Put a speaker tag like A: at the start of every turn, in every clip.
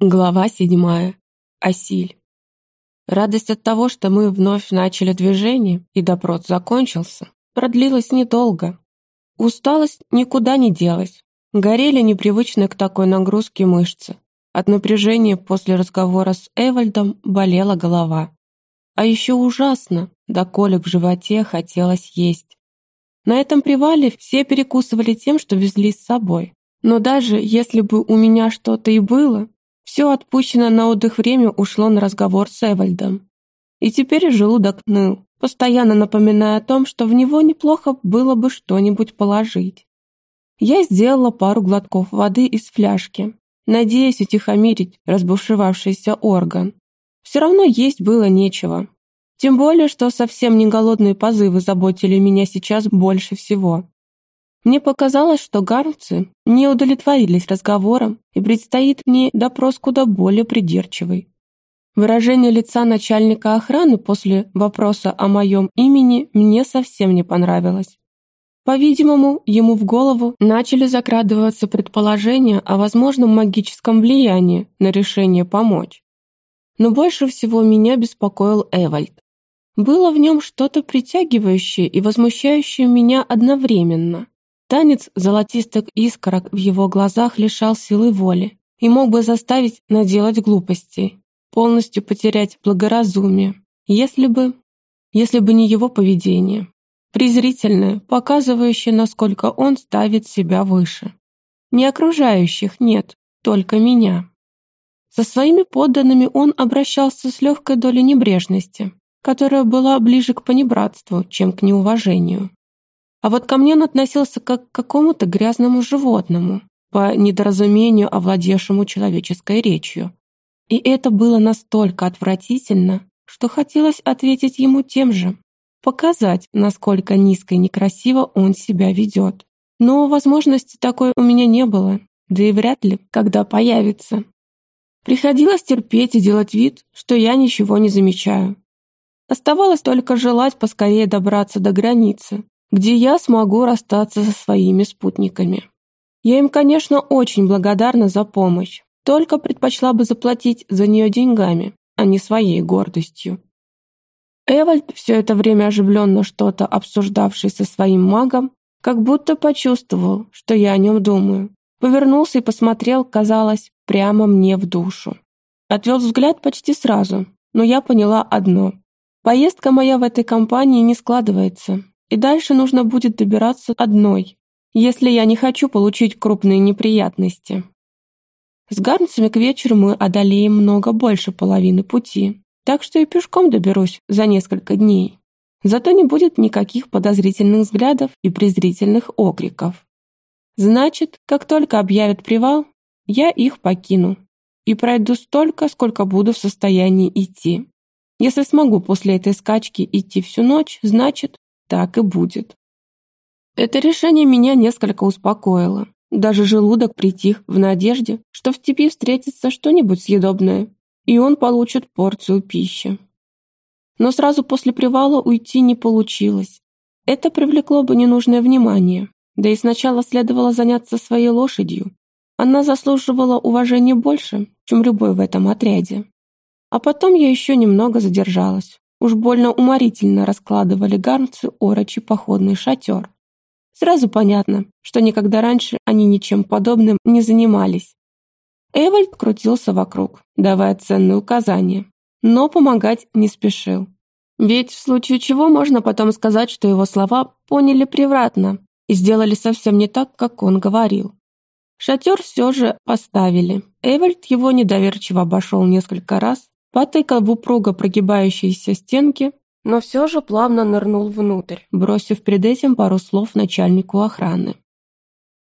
A: Глава седьмая. Асиль. Радость от того, что мы вновь начали движение и допрос закончился, продлилась недолго. Усталость никуда не делась. Горели непривычные к такой нагрузке мышцы. От напряжения после разговора с Эвальдом болела голова. А еще ужасно, до колик в животе хотелось есть. На этом привале все перекусывали тем, что везли с собой. Но даже если бы у меня что-то и было, все отпущенное на отдых время ушло на разговор с Эвальдом. И теперь желудок ныл, постоянно напоминая о том, что в него неплохо было бы что-нибудь положить. Я сделала пару глотков воды из фляжки, надеясь утихомирить разбушевавшийся орган. Все равно есть было нечего. Тем более, что совсем не голодные позывы заботили меня сейчас больше всего. Мне показалось, что гармцы не удовлетворились разговором, и предстоит мне допрос куда более придирчивый. Выражение лица начальника охраны после вопроса о моем имени мне совсем не понравилось. По-видимому, ему в голову начали закрадываться предположения о возможном магическом влиянии на решение помочь. Но больше всего меня беспокоил Эвальд. Было в нем что-то притягивающее и возмущающее меня одновременно. Танец золотистых искорок в его глазах лишал силы воли и мог бы заставить наделать глупостей, полностью потерять благоразумие, если бы... если бы не его поведение. Презрительное, показывающее, насколько он ставит себя выше. Не окружающих, нет, только меня. Со своими подданными он обращался с легкой долей небрежности, которая была ближе к понебратству, чем к неуважению. А вот ко мне он относился как к какому-то грязному животному, по недоразумению овладевшему человеческой речью. И это было настолько отвратительно, что хотелось ответить ему тем же, показать, насколько низко и некрасиво он себя ведет. Но возможности такой у меня не было, да и вряд ли, когда появится. Приходилось терпеть и делать вид, что я ничего не замечаю. Оставалось только желать поскорее добраться до границы, где я смогу расстаться со своими спутниками. Я им, конечно, очень благодарна за помощь, только предпочла бы заплатить за нее деньгами, а не своей гордостью. Эвальд, все это время оживленно что-то обсуждавший со своим магом, как будто почувствовал, что я о нем думаю. Повернулся и посмотрел, казалось, прямо мне в душу. Отвел взгляд почти сразу, но я поняла одно. Поездка моя в этой компании не складывается, и дальше нужно будет добираться одной, если я не хочу получить крупные неприятности. С гарнцами к вечеру мы одолеем много больше половины пути, так что и пешком доберусь за несколько дней. Зато не будет никаких подозрительных взглядов и презрительных окриков. Значит, как только объявят привал, я их покину и пройду столько, сколько буду в состоянии идти. Если смогу после этой скачки идти всю ночь, значит, так и будет. Это решение меня несколько успокоило. Даже желудок притих в надежде, что в степи встретится что-нибудь съедобное, и он получит порцию пищи. Но сразу после привала уйти не получилось. Это привлекло бы ненужное внимание, да и сначала следовало заняться своей лошадью. Она заслуживала уважения больше, чем любой в этом отряде. А потом я еще немного задержалась. Уж больно уморительно раскладывали гарнцы орочи походный шатер. Сразу понятно, что никогда раньше они ничем подобным не занимались. Эвальд крутился вокруг, давая ценные указания, но помогать не спешил. Ведь в случае чего можно потом сказать, что его слова поняли превратно и сделали совсем не так, как он говорил. Шатер все же поставили. Эвальд его недоверчиво обошел несколько раз, потыкал в упруго прогибающиеся стенки, но все же плавно нырнул внутрь, бросив перед этим пару слов начальнику охраны.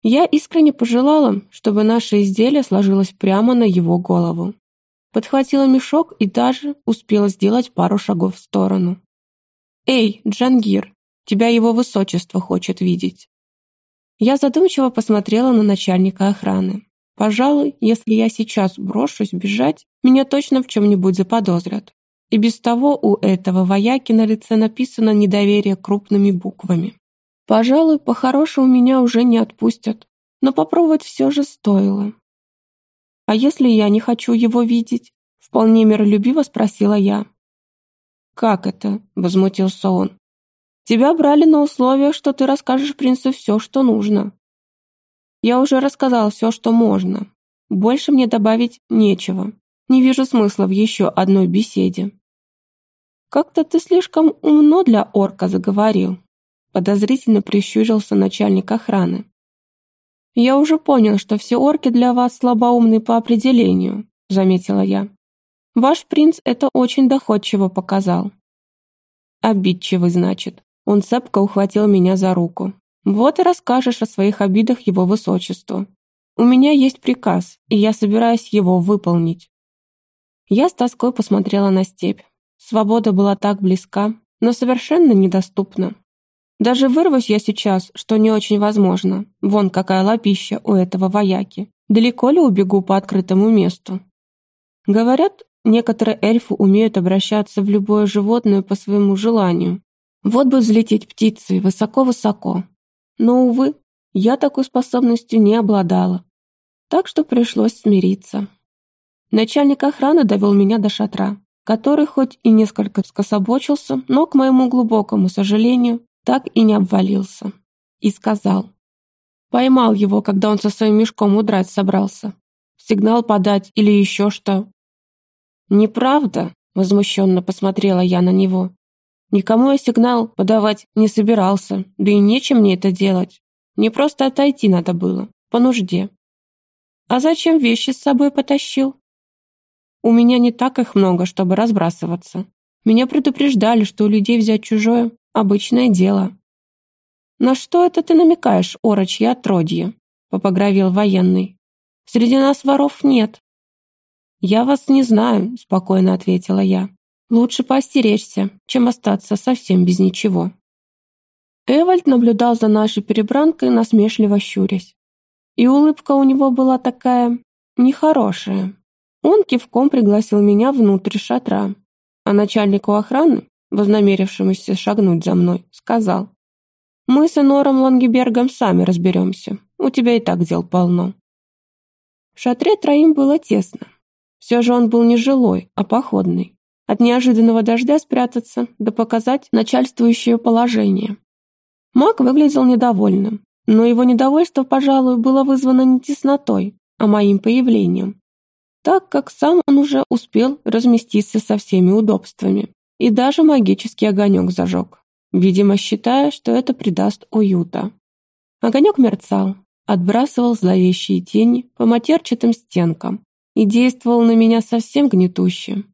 A: Я искренне пожелала, чтобы наше изделие сложилось прямо на его голову. Подхватила мешок и даже успела сделать пару шагов в сторону. «Эй, Джангир, тебя его высочество хочет видеть». Я задумчиво посмотрела на начальника охраны. Пожалуй, если я сейчас брошусь бежать, меня точно в чем-нибудь заподозрят. И без того у этого вояки на лице написано недоверие крупными буквами. Пожалуй, по-хорошему меня уже не отпустят, но попробовать все же стоило. «А если я не хочу его видеть?» Вполне миролюбиво спросила я. «Как это?» — возмутился он. «Тебя брали на условиях, что ты расскажешь принцу все, что нужно». «Я уже рассказал все, что можно. Больше мне добавить нечего. Не вижу смысла в еще одной беседе». «Как-то ты слишком умно для орка заговорил», — подозрительно прищурился начальник охраны. «Я уже понял, что все орки для вас слабоумны по определению», — заметила я. Ваш принц это очень доходчиво показал. Обидчивый, значит. Он цепко ухватил меня за руку. Вот и расскажешь о своих обидах его высочеству. У меня есть приказ, и я собираюсь его выполнить. Я с тоской посмотрела на степь. Свобода была так близка, но совершенно недоступна. Даже вырвусь я сейчас, что не очень возможно. Вон какая лапища у этого вояки. Далеко ли убегу по открытому месту? Говорят, Некоторые эльфы умеют обращаться в любое животное по своему желанию. Вот бы взлететь птицей высоко-высоко. Но, увы, я такой способностью не обладала. Так что пришлось смириться. Начальник охраны довел меня до шатра, который хоть и несколько скособочился, но, к моему глубокому сожалению, так и не обвалился. И сказал. Поймал его, когда он со своим мешком удрать собрался. Сигнал подать или еще что. «Неправда», — возмущенно посмотрела я на него. «Никому я сигнал подавать не собирался, да и нечем мне это делать. Мне просто отойти надо было, по нужде». «А зачем вещи с собой потащил?» «У меня не так их много, чтобы разбрасываться. Меня предупреждали, что у людей взять чужое — обычное дело». «На что это ты намекаешь, орочье отродье?» — попогровил военный. «Среди нас воров нет, «Я вас не знаю», — спокойно ответила я. «Лучше поостеречься, чем остаться совсем без ничего». Эвальд наблюдал за нашей перебранкой, насмешливо щурясь. И улыбка у него была такая... нехорошая. Он кивком пригласил меня внутрь шатра, а начальнику охраны, вознамерившемуся шагнуть за мной, сказал, «Мы с Энором Лангебергом сами разберемся, у тебя и так дел полно». В шатре троим было тесно, все же он был не жилой, а походный. От неожиданного дождя спрятаться, да показать начальствующее положение. Маг выглядел недовольным, но его недовольство, пожалуй, было вызвано не теснотой, а моим появлением, так как сам он уже успел разместиться со всеми удобствами и даже магический огонек зажег, видимо, считая, что это придаст уюта. Огонек мерцал, отбрасывал зловещие тени по матерчатым стенкам, и действовал на меня совсем гнетуще.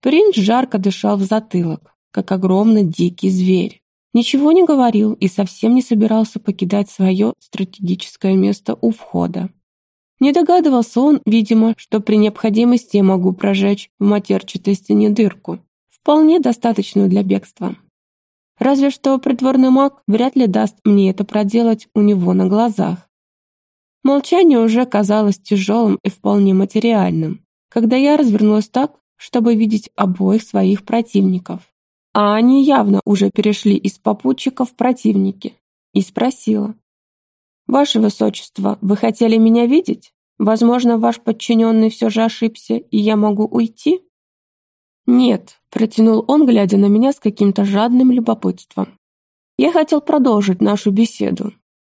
A: Принц жарко дышал в затылок, как огромный дикий зверь. Ничего не говорил и совсем не собирался покидать свое стратегическое место у входа. Не догадывался он, видимо, что при необходимости я могу прожечь в матерчатой стене дырку, вполне достаточную для бегства. Разве что притворный маг вряд ли даст мне это проделать у него на глазах. Молчание уже казалось тяжелым и вполне материальным, когда я развернулась так, чтобы видеть обоих своих противников. А они явно уже перешли из попутчиков в противники. И спросила. «Ваше Высочество, вы хотели меня видеть? Возможно, ваш подчиненный все же ошибся, и я могу уйти?» «Нет», — протянул он, глядя на меня с каким-то жадным любопытством. «Я хотел продолжить нашу беседу.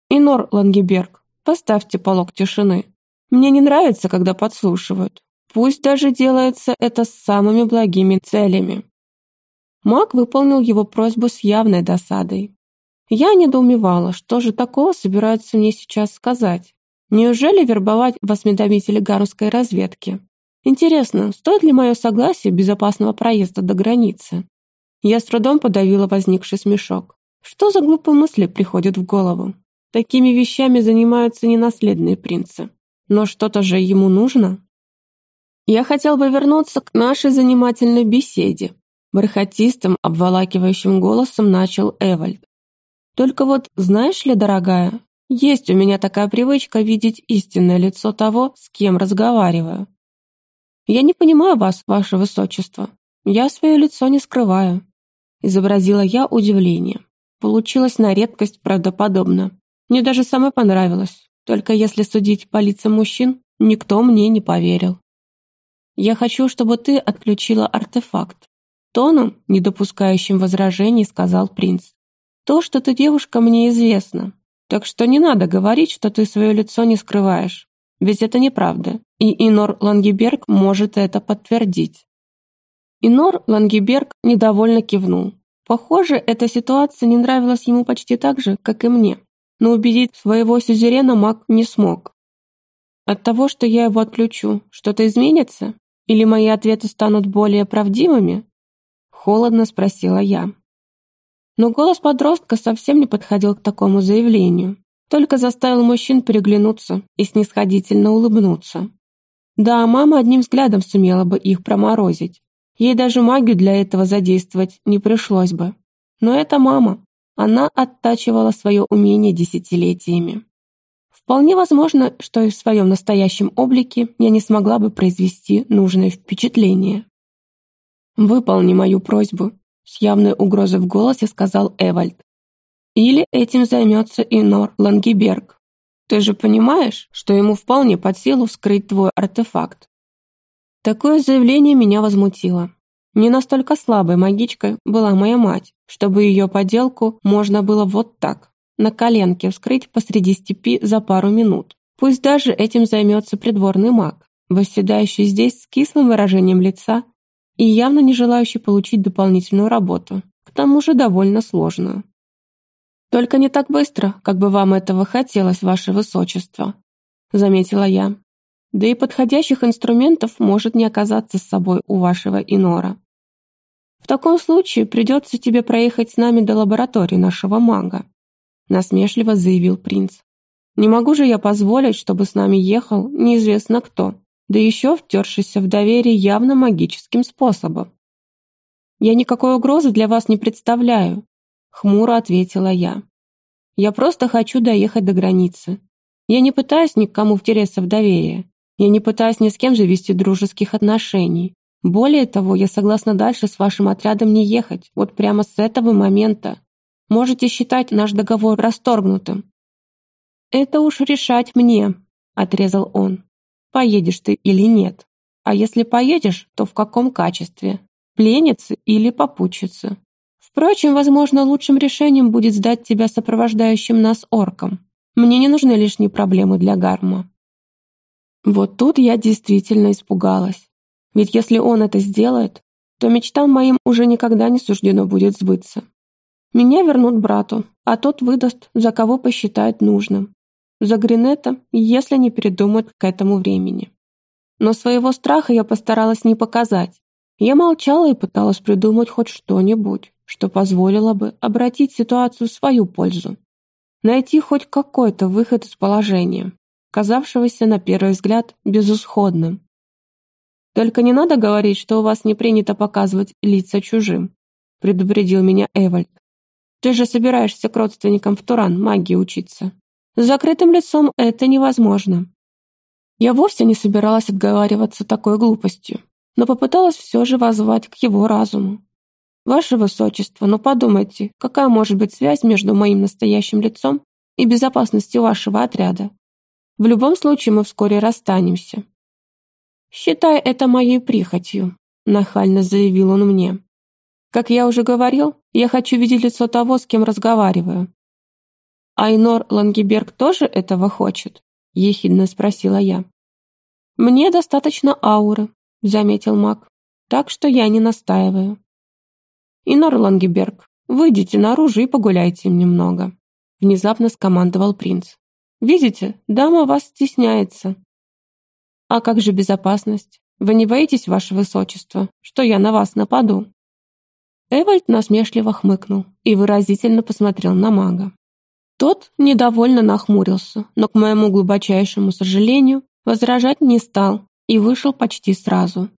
A: Инор Лангеберг, Поставьте полог тишины. Мне не нравится, когда подслушивают. Пусть даже делается это с самыми благими целями. Маг выполнил его просьбу с явной досадой. Я недоумевала, что же такого собираются мне сейчас сказать. Неужели вербовать восьмидомители гарусской разведки? Интересно, стоит ли мое согласие безопасного проезда до границы? Я с трудом подавила возникший смешок. Что за глупые мысли приходят в голову? Такими вещами занимаются ненаследные принцы. Но что-то же ему нужно. Я хотел бы вернуться к нашей занимательной беседе. Бархатистым, обволакивающим голосом начал Эвальд. Только вот, знаешь ли, дорогая, есть у меня такая привычка видеть истинное лицо того, с кем разговариваю. Я не понимаю вас, ваше высочество. Я свое лицо не скрываю. Изобразила я удивление. Получилось на редкость правдоподобно. Мне даже самой понравилось. Только если судить по лицам мужчин, никто мне не поверил. Я хочу, чтобы ты отключила артефакт. Тоном, не допускающим возражений, сказал принц. То, что ты девушка, мне известно. Так что не надо говорить, что ты свое лицо не скрываешь. Ведь это неправда. И Инор Лангеберг может это подтвердить. Инор Лангеберг недовольно кивнул. Похоже, эта ситуация не нравилась ему почти так же, как и мне. Но убедить своего сюзерена маг не смог. От того, что я его отключу, что-то изменится? Или мои ответы станут более правдивыми? Холодно спросила я. Но голос подростка совсем не подходил к такому заявлению, только заставил мужчин переглянуться и снисходительно улыбнуться. Да, мама одним взглядом сумела бы их проморозить, Ей даже магию для этого задействовать не пришлось бы. Но это мама. Она оттачивала свое умение десятилетиями. Вполне возможно, что и в своем настоящем облике я не смогла бы произвести нужное впечатление. «Выполни мою просьбу», — с явной угрозой в голосе сказал Эвальд. «Или этим займется Инор Лангеберг. Ты же понимаешь, что ему вполне под силу вскрыть твой артефакт. Такое заявление меня возмутило. Не настолько слабой магичкой была моя мать, чтобы ее поделку можно было вот так, на коленке вскрыть посреди степи за пару минут. Пусть даже этим займется придворный маг, восседающий здесь с кислым выражением лица и явно не желающий получить дополнительную работу, к тому же довольно сложную. «Только не так быстро, как бы вам этого хотелось, ваше высочество», заметила я, да и подходящих инструментов может не оказаться с собой у вашего инора. В таком случае придется тебе проехать с нами до лаборатории нашего мага», насмешливо заявил принц. «Не могу же я позволить, чтобы с нами ехал неизвестно кто, да еще втершийся в доверие явно магическим способом». «Я никакой угрозы для вас не представляю», хмуро ответила я. «Я просто хочу доехать до границы. Я не пытаюсь никому втереться в доверие. Я не пытаюсь ни с кем завести дружеских отношений. Более того, я согласна дальше с вашим отрядом не ехать, вот прямо с этого момента. Можете считать наш договор расторгнутым». «Это уж решать мне», — отрезал он. «Поедешь ты или нет? А если поедешь, то в каком качестве? Пленницы или попутчицы? Впрочем, возможно, лучшим решением будет сдать тебя сопровождающим нас оркам. Мне не нужны лишние проблемы для Гарма. Вот тут я действительно испугалась. Ведь если он это сделает, то мечтам моим уже никогда не суждено будет сбыться. Меня вернут брату, а тот выдаст, за кого посчитает нужным. За Гринета, если не передумают к этому времени. Но своего страха я постаралась не показать. Я молчала и пыталась придумать хоть что-нибудь, что позволило бы обратить ситуацию в свою пользу. Найти хоть какой-то выход из положения казавшегося на первый взгляд безысходным. «Только не надо говорить, что у вас не принято показывать лица чужим», предупредил меня Эвальд. «Ты же собираешься к родственникам в Туран магии учиться. С закрытым лицом это невозможно». Я вовсе не собиралась отговариваться такой глупостью, но попыталась все же воззвать к его разуму. «Ваше Высочество, ну подумайте, какая может быть связь между моим настоящим лицом и безопасностью вашего отряда? В любом случае мы вскоре расстанемся. «Считай это моей прихотью», — нахально заявил он мне. «Как я уже говорил, я хочу видеть лицо того, с кем разговариваю». «Айнор Лангеберг тоже этого хочет?» — ехидно спросила я. «Мне достаточно ауры», — заметил маг, «так что я не настаиваю». «Инор Лангеберг, выйдите наружу и погуляйте немного», — внезапно скомандовал принц. Видите, дама вас стесняется. А как же безопасность? Вы не боитесь, ваше высочество, что я на вас нападу?» Эвальд насмешливо хмыкнул и выразительно посмотрел на мага. Тот недовольно нахмурился, но, к моему глубочайшему сожалению, возражать не стал и вышел почти сразу.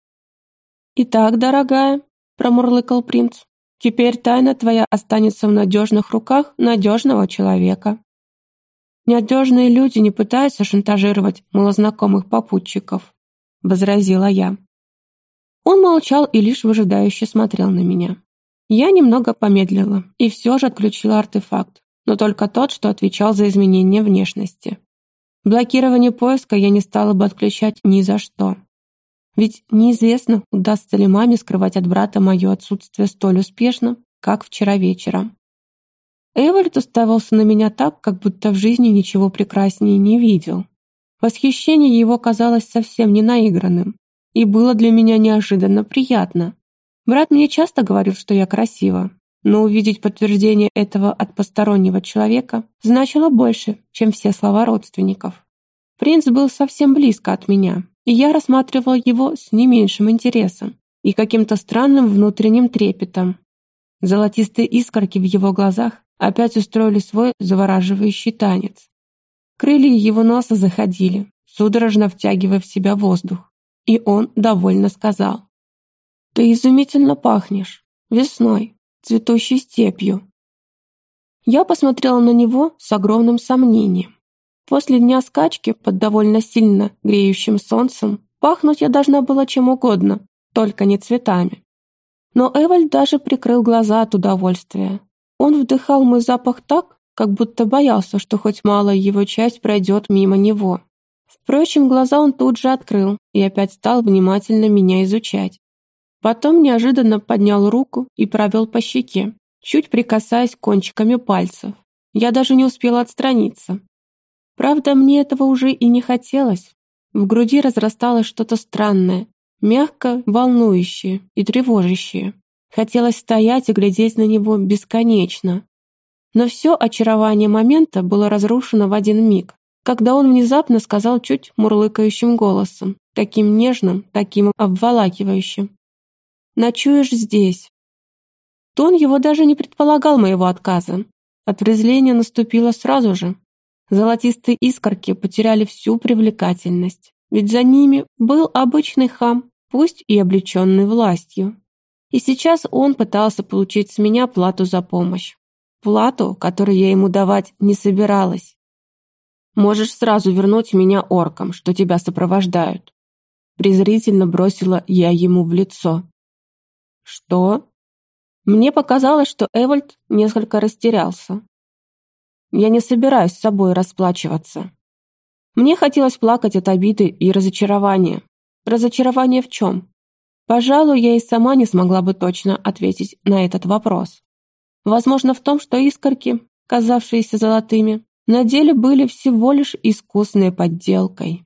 A: «Итак, дорогая», — промурлыкал принц, «теперь тайна твоя останется в надежных руках надежного человека. «Надежные люди не пытаются шантажировать малознакомых попутчиков», — возразила я. Он молчал и лишь выжидающе смотрел на меня. Я немного помедлила и все же отключила артефакт, но только тот, что отвечал за изменение внешности. Блокирование поиска я не стала бы отключать ни за что. Ведь неизвестно, удастся ли маме скрывать от брата мое отсутствие столь успешно, как вчера вечером. Эвальд уставился на меня так, как будто в жизни ничего прекраснее не видел. Восхищение его казалось совсем не наигранным и было для меня неожиданно приятно. Брат мне часто говорил, что я красива, но увидеть подтверждение этого от постороннего человека значило больше, чем все слова родственников. Принц был совсем близко от меня, и я рассматривала его с не меньшим интересом и каким-то странным внутренним трепетом. Золотистые искорки в его глазах опять устроили свой завораживающий танец. Крылья его носа заходили, судорожно втягивая в себя воздух, и он довольно сказал. «Ты изумительно пахнешь. Весной цветущей степью. Я посмотрела на него с огромным сомнением. После дня скачки под довольно сильно греющим солнцем пахнуть я должна была чем угодно, только не цветами. Но Эвальд даже прикрыл глаза от удовольствия. Он вдыхал мой запах так, как будто боялся, что хоть малая его часть пройдет мимо него. Впрочем, глаза он тут же открыл и опять стал внимательно меня изучать. Потом неожиданно поднял руку и провел по щеке, чуть прикасаясь кончиками пальцев. Я даже не успела отстраниться. Правда, мне этого уже и не хотелось. В груди разрасталось что-то странное, мягко волнующее и тревожащее. Хотелось стоять и глядеть на него бесконечно. Но все очарование момента было разрушено в один миг, когда он внезапно сказал чуть мурлыкающим голосом, таким нежным, таким обволакивающим. Ночуешь здесь». Тон его даже не предполагал моего отказа. Отврезление наступило сразу же. Золотистые искорки потеряли всю привлекательность, ведь за ними был обычный хам, пусть и облеченный властью. И сейчас он пытался получить с меня плату за помощь. Плату, которую я ему давать не собиралась. «Можешь сразу вернуть меня оркам, что тебя сопровождают». Презрительно бросила я ему в лицо. «Что?» Мне показалось, что Эвальд несколько растерялся. Я не собираюсь с собой расплачиваться. Мне хотелось плакать от обиды и разочарования. Разочарование в чем? Пожалуй, я и сама не смогла бы точно ответить на этот вопрос. Возможно, в том, что искорки, казавшиеся золотыми, на деле были всего лишь искусной подделкой.